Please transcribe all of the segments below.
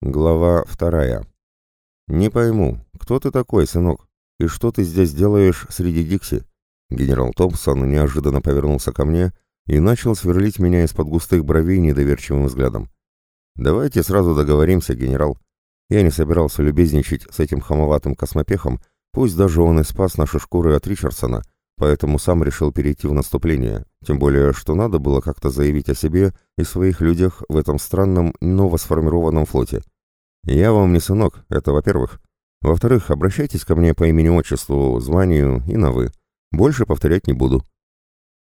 Глава вторая. «Не пойму, кто ты такой, сынок? И что ты здесь делаешь среди Дикси?» Генерал Томпсон неожиданно повернулся ко мне и начал сверлить меня из-под густых бровей недоверчивым взглядом. «Давайте сразу договоримся, генерал. Я не собирался любезничать с этим хамоватым космопехом, пусть даже он и спас наши шкуры от Ричардсона, поэтому сам решил перейти в наступление, тем более, что надо было как-то заявить о себе и своих людях в этом странном, новосформированном флоте. Я вам не сынок, это во-первых. Во-вторых, обращайтесь ко мне по имени-отчеству, званию и на «вы». Больше повторять не буду.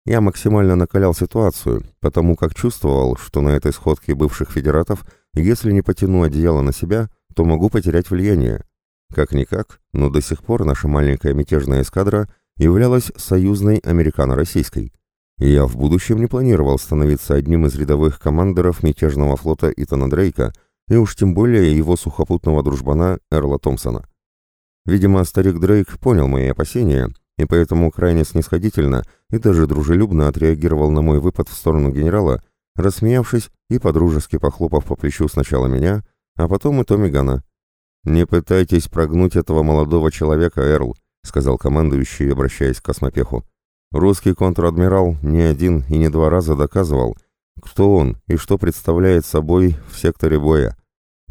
Я максимально накалял ситуацию, потому как чувствовал, что на этой сходке бывших федератов, если не потяну одеяло на себя, то могу потерять влияние. Как-никак, но до сих пор наша маленькая мятежная эскадра являлась союзной американо-российской. Я в будущем не планировал становиться одним из рядовых командиров мятежного флота Итана Дрейка, и уж тем более его сухопутного дружбана Эрла Томпсона. Видимо, старик Дрейк понял мои опасения, и поэтому крайне снисходительно и даже дружелюбно отреагировал на мой выпад в сторону генерала, рассмеявшись и подружески похлопав по плечу сначала меня, а потом и Томми Гана. «Не пытайтесь прогнуть этого молодого человека, Эрл», — сказал командующий, обращаясь к космопеху. «Русский контр-адмирал не один и не два раза доказывал, кто он и что представляет собой в секторе боя.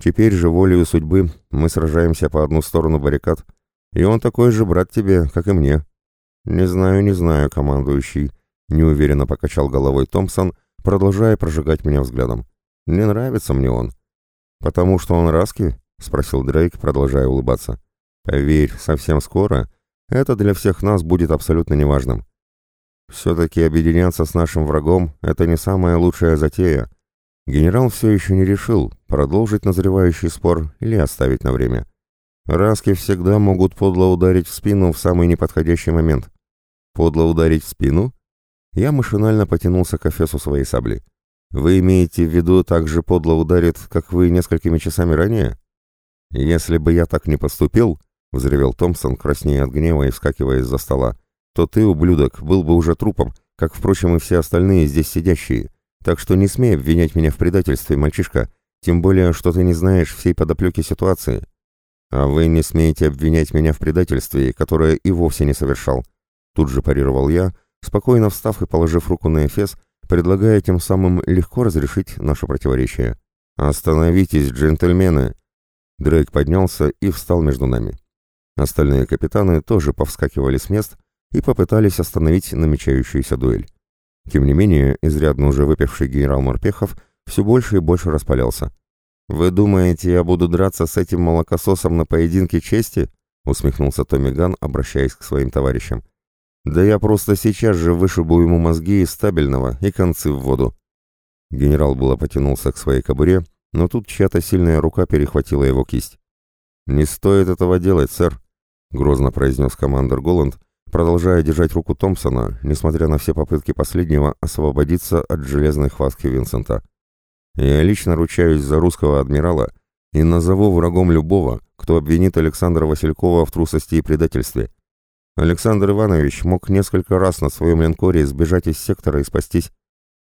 Теперь же волею судьбы мы сражаемся по одну сторону баррикад, и он такой же брат тебе, как и мне». «Не знаю, не знаю, командующий», — неуверенно покачал головой Томпсон, продолжая прожигать меня взглядом. «Не нравится мне он». «Потому что он раски?» — спросил Дрейк, продолжая улыбаться. «Поверь, совсем скоро это для всех нас будет абсолютно неважным. Все-таки объединяться с нашим врагом — это не самая лучшая затея. Генерал все еще не решил, продолжить назревающий спор или оставить на время. Раски всегда могут подло ударить в спину в самый неподходящий момент. Подло ударить в спину? Я машинально потянулся к эфесу своей сабли. Вы имеете в виду так же подло ударит, как вы несколькими часами ранее? Если бы я так не поступил, — взревел Томпсон, краснея от гнева и вскакивая из-за стола, — то ты, ублюдок, был бы уже трупом, как, впрочем, и все остальные здесь сидящие. Так что не смей обвинять меня в предательстве, мальчишка, тем более, что ты не знаешь всей подоплеки ситуации. «А вы не смеете обвинять меня в предательстве, которое и вовсе не совершал». Тут же парировал я, спокойно встав и положив руку на Эфес, предлагая тем самым легко разрешить наше противоречие. «Остановитесь, джентльмены!» Дрейк поднялся и встал между нами. Остальные капитаны тоже повскакивали с мест и попытались остановить намечающуюся дуэль. Тем не менее, изрядно уже выпивший генерал Морпехов все больше и больше распалялся. «Вы думаете, я буду драться с этим молокососом на поединке чести?» — усмехнулся Томми Ган, обращаясь к своим товарищам. «Да я просто сейчас же вышибу ему мозги из стабильного и концы в воду». Генерал было потянулся к своей кобуре, но тут чья-то сильная рука перехватила его кисть. «Не стоит этого делать, сэр», — грозно произнес командир Голланд, продолжая держать руку Томпсона, несмотря на все попытки последнего освободиться от железной хватки Винсента. Я лично ручаюсь за русского адмирала и назову врагом любого, кто обвинит Александра Василькова в трусости и предательстве. Александр Иванович мог несколько раз на своем линкоре сбежать из сектора и спастись.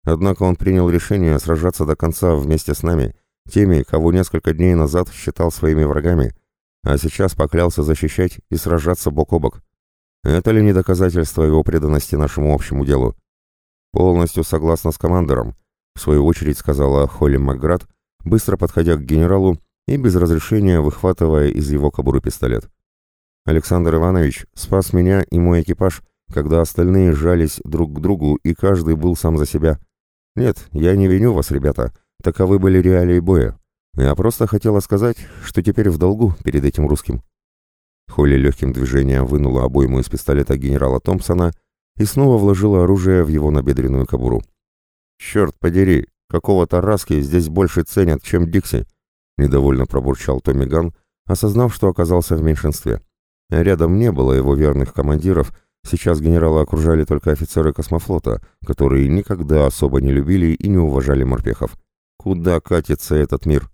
Однако он принял решение сражаться до конца вместе с нами, теми, кого несколько дней назад считал своими врагами, а сейчас поклялся защищать и сражаться бок о бок. Это ли не доказательство его преданности нашему общему делу? Полностью согласна с командором, в свою очередь сказала Холли Макград, быстро подходя к генералу и без разрешения выхватывая из его кобуры пистолет. Александр Иванович спас меня и мой экипаж, когда остальные сжались друг к другу и каждый был сам за себя. Нет, я не виню вас, ребята, таковы были реалии боя. Я просто хотела сказать, что теперь в долгу перед этим русским. Холли легким движением вынула обойму из пистолета генерала Томпсона и снова вложила оружие в его набедренную кобуру. «Черт подери, какого-то Раски здесь больше ценят, чем Дикси», — недовольно пробурчал Томми Ган, осознав, что оказался в меньшинстве. Рядом не было его верных командиров, сейчас генерала окружали только офицеры космофлота, которые никогда особо не любили и не уважали морпехов. Куда катится этот мир?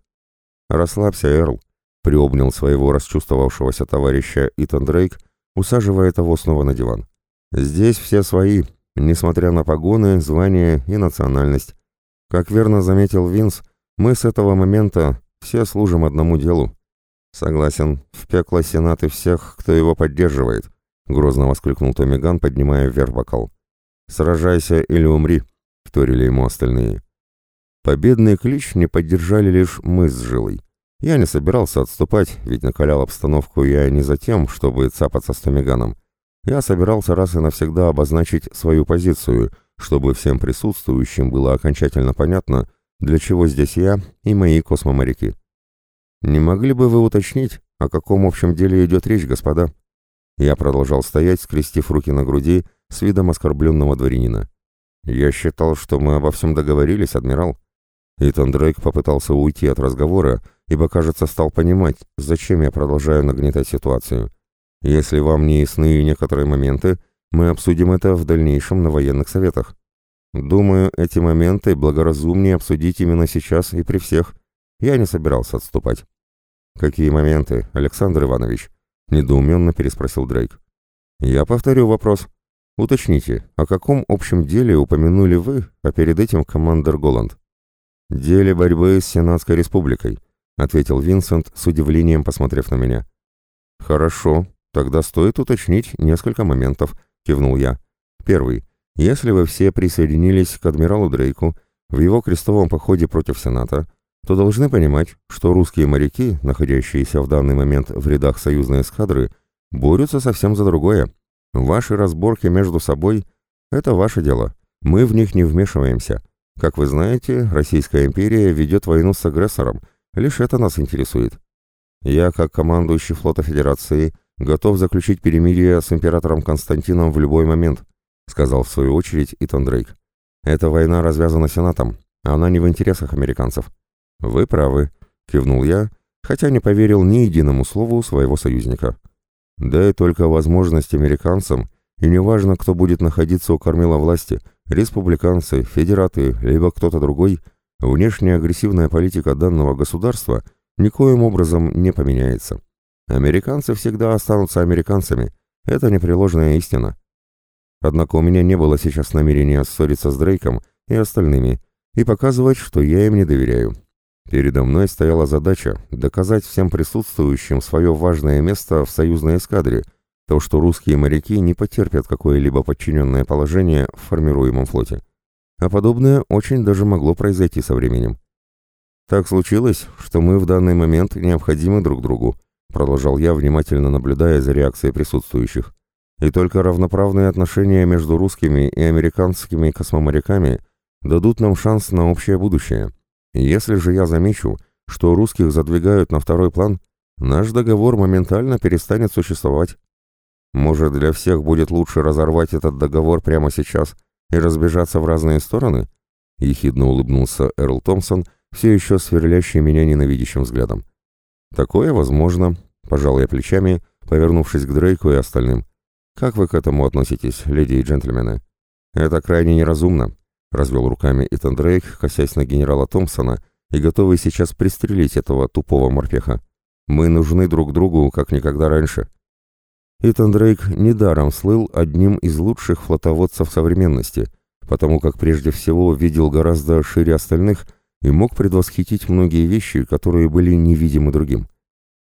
«Расслабься, Эрл», — приобнял своего расчувствовавшегося товарища Итан Дрейк, усаживая того снова на диван. «Здесь все свои, несмотря на погоны, звания и национальность. Как верно заметил Винс, мы с этого момента Все служим одному делу». «Согласен, в пекло Сенат и всех, кто его поддерживает», — грозно воскликнул Томми Ган, поднимая вверх бокал. «Сражайся или умри», — вторили ему остальные. Победный клич не поддержали лишь мы с Жилой. Я не собирался отступать, ведь накалял обстановку я не за тем, чтобы цапаться с Томиганом. Я собирался раз и навсегда обозначить свою позицию, чтобы всем присутствующим было окончательно понятно, для чего здесь я и мои космоморяки. Не могли бы вы уточнить, о каком общем деле идет речь, господа? Я продолжал стоять, скрестив руки на груди, с видом оскорбленного дворянина. Я считал, что мы обо всем договорились, адмирал. Итан Дрейк попытался уйти от разговора, ибо, кажется, стал понимать, зачем я продолжаю нагнетать ситуацию. Если вам не ясны некоторые моменты, мы обсудим это в дальнейшем на военных советах. Думаю, эти моменты благоразумнее обсудить именно сейчас и при всех. Я не собирался отступать. «Какие моменты, Александр Иванович?» — недоуменно переспросил Дрейк. «Я повторю вопрос. Уточните, о каком общем деле упомянули вы, а перед этим командир Голланд?» «Деле борьбы с Сенатской республикой», — ответил Винсент, с удивлением посмотрев на меня. «Хорошо, тогда стоит уточнить несколько моментов», — кивнул я. «Первый. Если вы все присоединились к адмиралу Дрейку в его крестовом походе против Сената, то должны понимать, что русские моряки, находящиеся в данный момент в рядах союзной эскадры, борются совсем за другое. Ваши разборки между собой — это ваше дело. Мы в них не вмешиваемся. Как вы знаете, Российская империя ведет войну с агрессором, лишь это нас интересует. Я, как командующий флота Федерации, готов заключить перемирие с императором Константином в любой момент, сказал в свою очередь Итан Дрейк. Эта война развязана Сенатом, она не в интересах американцев. Вы правы, кивнул я, хотя не поверил ни единому слову своего союзника. Дай только возможность американцам, и неважно, кто будет находиться у кормила власти, республиканцы, федераты, либо кто-то другой, внешняя агрессивная политика данного государства никоим образом не поменяется. Американцы всегда останутся американцами, это непреложная истина. Однако у меня не было сейчас намерения ссориться с Дрейком и остальными и показывать, что я им не доверяю. Передо мной стояла задача доказать всем присутствующим свое важное место в союзной эскадре – то, что русские моряки не потерпят какое-либо подчиненное положение в формируемом флоте. А подобное очень даже могло произойти со временем. «Так случилось, что мы в данный момент необходимы друг другу», продолжал я, внимательно наблюдая за реакцией присутствующих. «И только равноправные отношения между русскими и американскими космоморяками дадут нам шанс на общее будущее. Если же я замечу, что русских задвигают на второй план, наш договор моментально перестанет существовать. Может, для всех будет лучше разорвать этот договор прямо сейчас и разбежаться в разные стороны?» Ехидно улыбнулся Эрл Томпсон, все еще сверлящий меня ненавидящим взглядом. «Такое возможно», — пожал я плечами, повернувшись к Дрейку и остальным. «Как вы к этому относитесь, леди и джентльмены?» «Это крайне неразумно», — развел руками Итан Дрейк, косясь на генерала Томпсона и готовый сейчас пристрелить этого тупого морпеха. «Мы нужны друг другу, как никогда раньше». Итан Дрейк недаром слыл одним из лучших флотоводцев современности, потому как прежде всего видел гораздо шире остальных и мог предвосхитить многие вещи, которые были невидимы другим.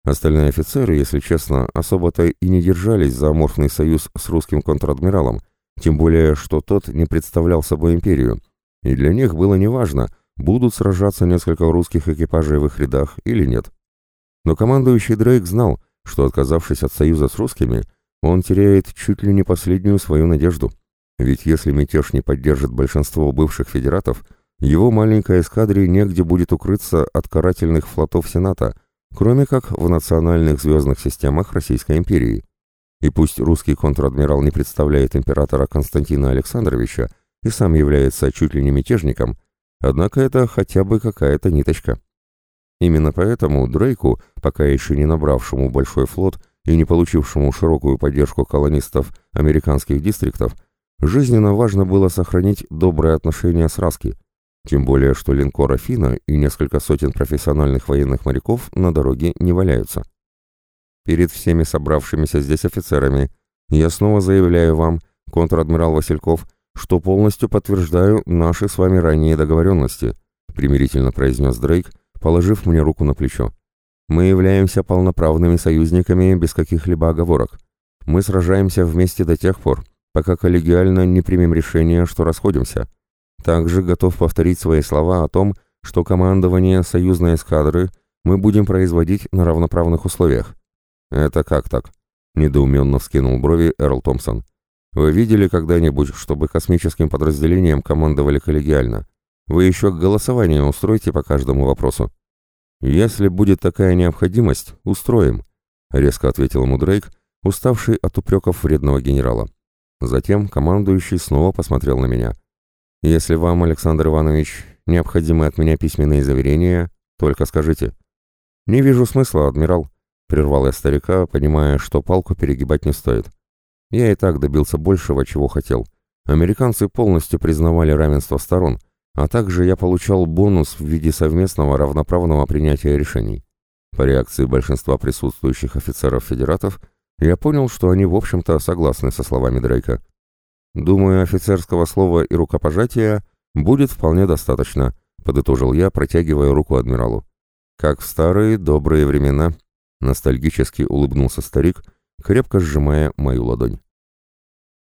Остальные офицеры, если честно, особо-то и не держались за аморфный союз с русским контр-адмиралом, тем более, что тот не представлял собой империю, и для них было неважно, будут сражаться несколько русских экипажей в их рядах или нет. Но командующий Дрейк знал, что, отказавшись от союза с русскими, он теряет чуть ли не последнюю свою надежду. Ведь если мятеж не поддержит большинство бывших федератов, его маленькой эскадре негде будет укрыться от карательных флотов Сената, кроме как в национальных звездных системах Российской империи. И пусть русский контр-адмирал не представляет императора Константина Александровича и сам является чуть ли не мятежником, однако это хотя бы какая-то ниточка. Именно поэтому Дрейку, пока еще не набравшему большой флот и не получившему широкую поддержку колонистов американских дистриктов, жизненно важно было сохранить добрые отношения с Раски, тем более что линкор Афина и несколько сотен профессиональных военных моряков на дороге не валяются. Перед всеми собравшимися здесь офицерами я снова заявляю вам, контр-адмирал Васильков, что полностью подтверждаю наши с вами ранние договоренности, примирительно произнес Дрейк, положив мне руку на плечо. «Мы являемся полноправными союзниками без каких-либо оговорок. Мы сражаемся вместе до тех пор, пока коллегиально не примем решение, что расходимся. Также готов повторить свои слова о том, что командование союзной эскадры мы будем производить на равноправных условиях». «Это как так?» — недоуменно вскинул брови Эрл Томпсон. «Вы видели когда-нибудь, чтобы космическим подразделением командовали коллегиально? Вы еще голосование устройте по каждому вопросу». «Если будет такая необходимость, устроим», — резко ответил ему Дрейк, уставший от упреков вредного генерала. Затем командующий снова посмотрел на меня. «Если вам, Александр Иванович, необходимы от меня письменные заверения, только скажите». «Не вижу смысла, адмирал», — прервал я старика, понимая, что палку перегибать не стоит. Я и так добился большего, чего хотел. Американцы полностью признавали равенство сторон, а также я получал бонус в виде совместного равноправного принятия решений. По реакции большинства присутствующих офицеров-федератов — я понял, что они, в общем-то, согласны со словами Дрейка. «Думаю, офицерского слова и рукопожатия будет вполне достаточно», — подытожил я, протягивая руку адмиралу. «Как в старые добрые времена», — ностальгически улыбнулся старик, крепко сжимая мою ладонь.